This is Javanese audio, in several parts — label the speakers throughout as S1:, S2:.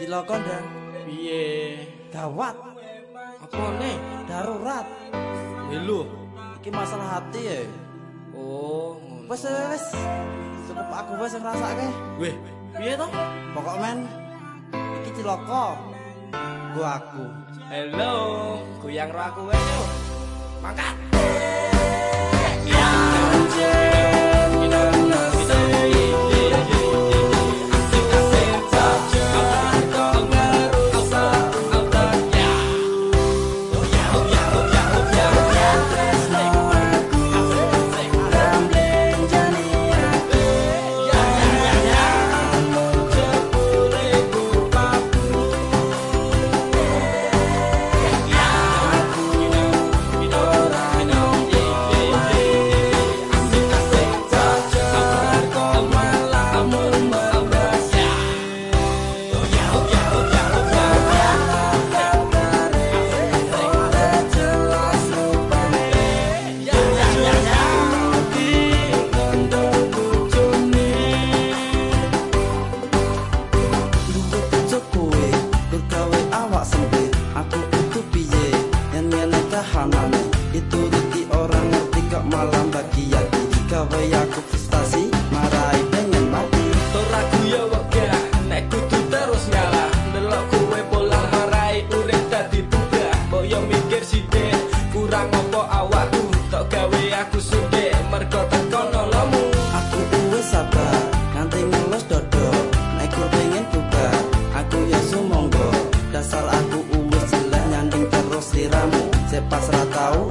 S1: Cilaka ndang.
S2: Piye?
S1: Gawat.
S2: Apa nih?
S1: Darurat.
S2: Lho,
S1: Iki masalah hati ya.
S2: oh,
S1: Wes wes. Cukup aku wes ngrasake.
S2: Weh, piye to?
S1: Pokok men iki cilaka. Gua aku.
S2: Hello, goyang ro aku wae yo. Mangkat.
S1: Itu frustasi, marahi pengen mati
S2: Ora guya wega, nek kudu terus ngalah. Delok kowe pola marai urip dadi tugah. Mbok yo mikir sithik, kurang apa awakku. Tok gawe aku sugih, mergo teko nolomu.
S1: Aku uwes sabar, nganti ngelos dodo Nek ku pengen bubar, aku ya sumonggo Dasar aku uwes jelek nyanding terus liramu Sepas ra tau,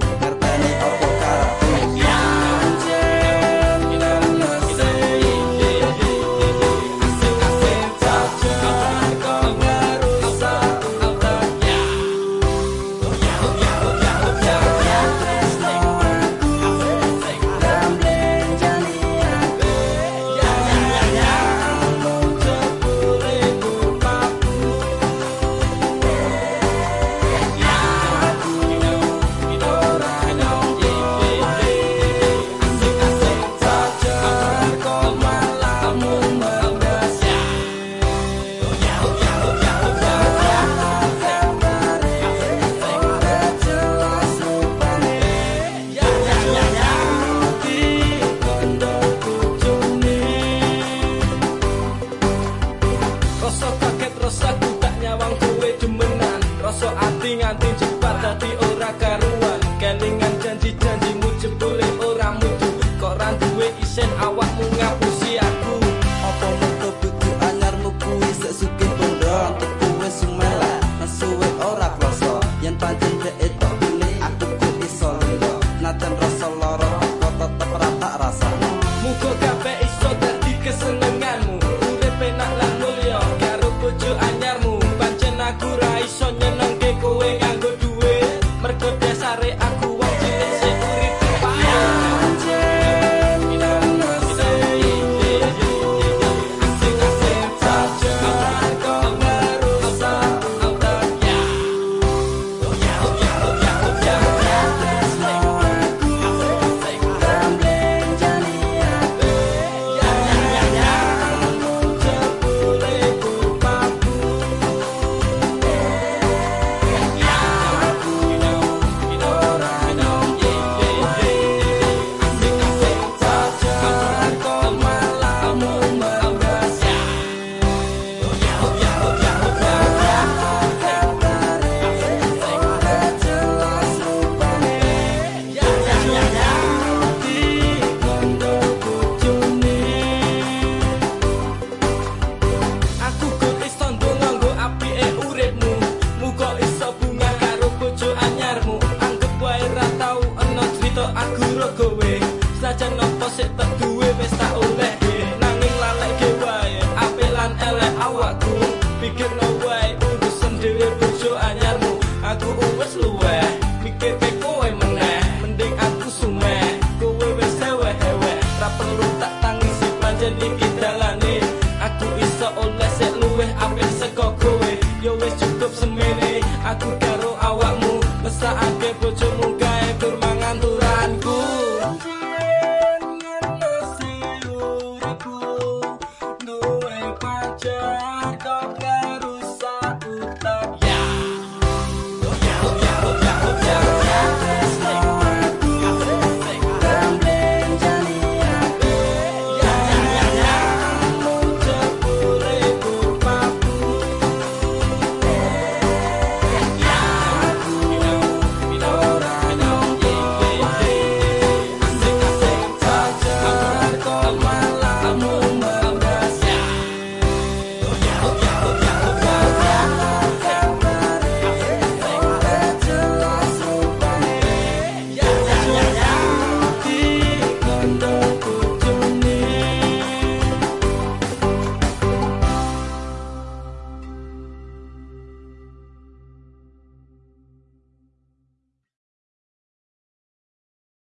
S2: Sajan nopo sik tak duwe wis tak oleh? Nanging laleke wae apelan elek awakku? Pikir no wae urusan dhewe bojo anyarmu. Aku wis luweh mikir ke kowe meneh. Mending aku sumeh kowe wis hewe-hewe Ra perlu tak tangisi panjen iki dalane. Aku iso oleh sik luweh apik saka kowe. Yo wis cukup semene aku karo awakmu. Mesakake bojomu